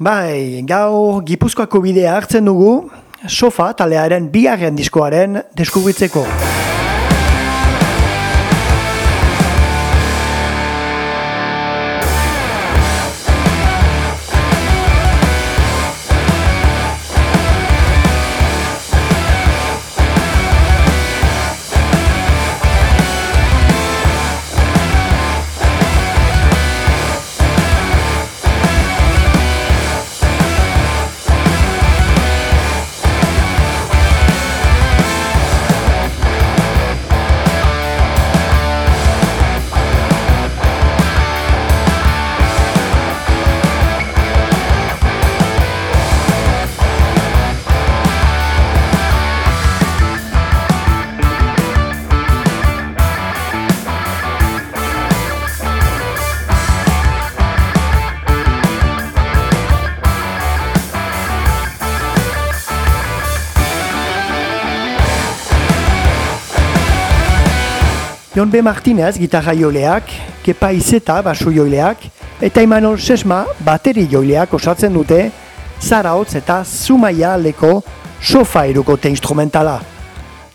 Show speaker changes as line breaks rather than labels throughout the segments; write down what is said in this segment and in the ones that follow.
Bai, gaur Gipuzkoako bidea hartzen dugu, sofa talearen bigarren diskoaren deskubritzeko. Jon B. Martinez gitarra joleak, Kepa Izeta basu joleak, eta Imanol Sesma bateri joleak osatzen dute Zaraotz eta Zumaia leko sofa erukote instrumentala.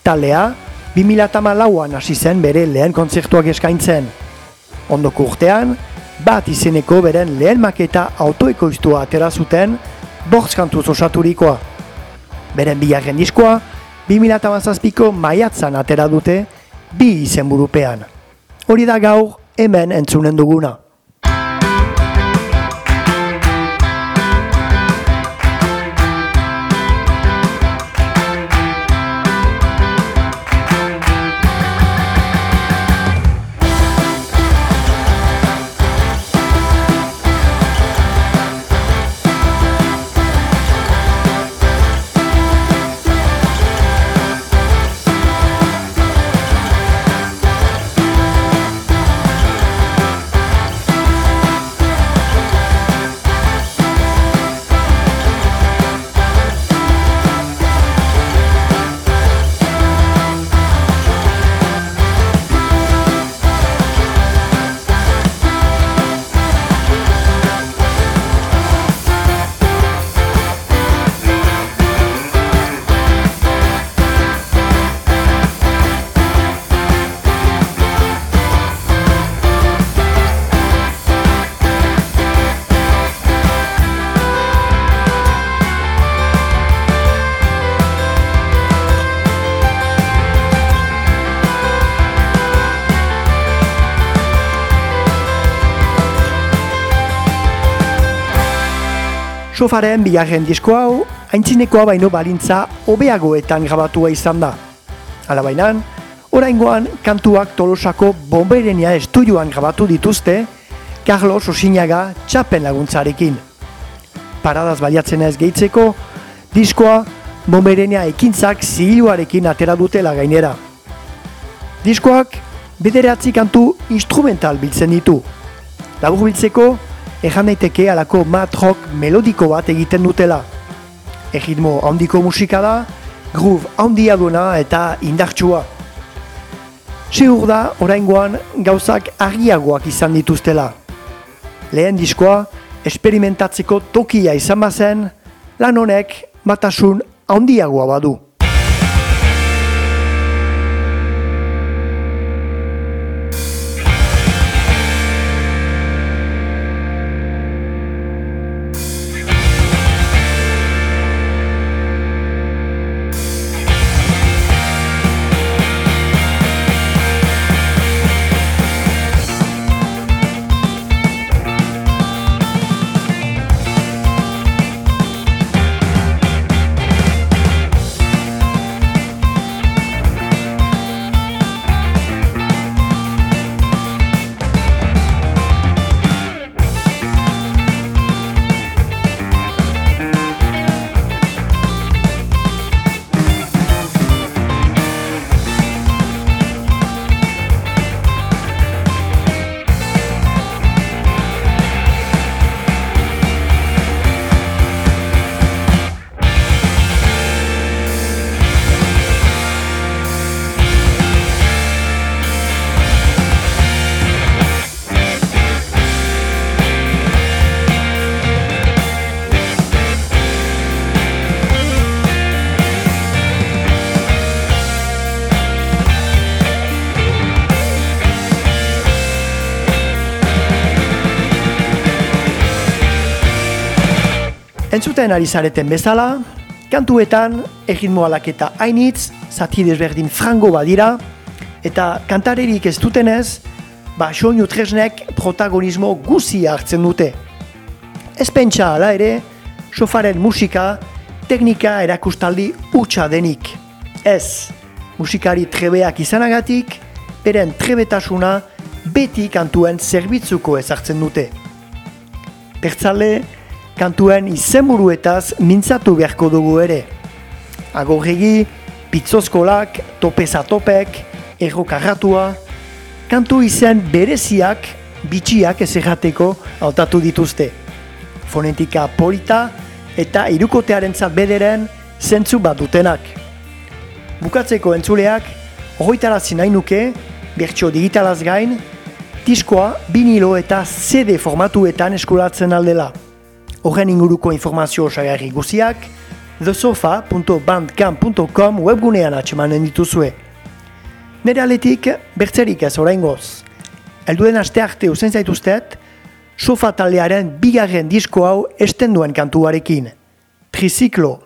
Talea, 2008an hasi zen bere lehen kontzertuak eskaintzen. Ondoko urtean, bat izeneko beren lehen maketa autoekoiztua atera zuten bortzkantuz osaturikoa. Beren bigarren diskoa, 2008ko maiatzan atera dute, bi izenburupean. Hori da gaur hemen entzunen duguna. Sofaren bigarren disko hau, haintzinekoa baino balintza hobeagoetan grabatua izan da. Hala bainan, oraingoan kantuak tolosako bomberenia estudioan grabatu dituzte, Carlos Osinaga txapen laguntzarekin. Paradaz baliatzen ez gehitzeko, diskoa bomberenia ekintzak zihiluarekin atera dutela gainera. Diskoak bederatzi kantu instrumental biltzen ditu. Labur biltzeko, ejan daiteke alako mat rock melodiko bat egiten dutela. Egitmo handiko musika da, groove handia duena eta indartsua. Sigur da, oraingoan gauzak argiagoak izan dituztela. Lehen diskoa, esperimentatzeko tokia izan bazen, lan honek batasun handiagoa badu. Entzuten ari zareten bezala, kantuetan egin alaketa hainitz, zati desberdin frango badira, eta kantarerik ez dutenez, ba soinu tresnek protagonismo guzi hartzen dute. Ez pentsa ala ere, sofaren musika, teknika erakustaldi utxa denik. Ez, musikari trebeak izanagatik, beren trebetasuna beti kantuen zerbitzuko ezartzen dute. Pertzale, kantuen izenburuetaz mintzatu beharko dugu ere. Agorregi, pitzozkolak, topezatopek, errokarratua, kantu izen bereziak, bitxiak ez errateko hautatu dituzte. Fonetika polita eta irukotearen bederen zentzu bat dutenak. Bukatzeko entzuleak, horretarazi nahi nuke, bertso digitalaz gain, diskoa binilo eta CD formatuetan eskuratzen aldela. Horren inguruko informazio osagarri guziak, thesofa.bandcamp.com webgunean atxemanen dituzue. Nere aletik, bertzerik ez orain goz. Elduen aste arte usen zaituztet, sofa taldearen bigarren disko hau estenduen kantuarekin. Triziklo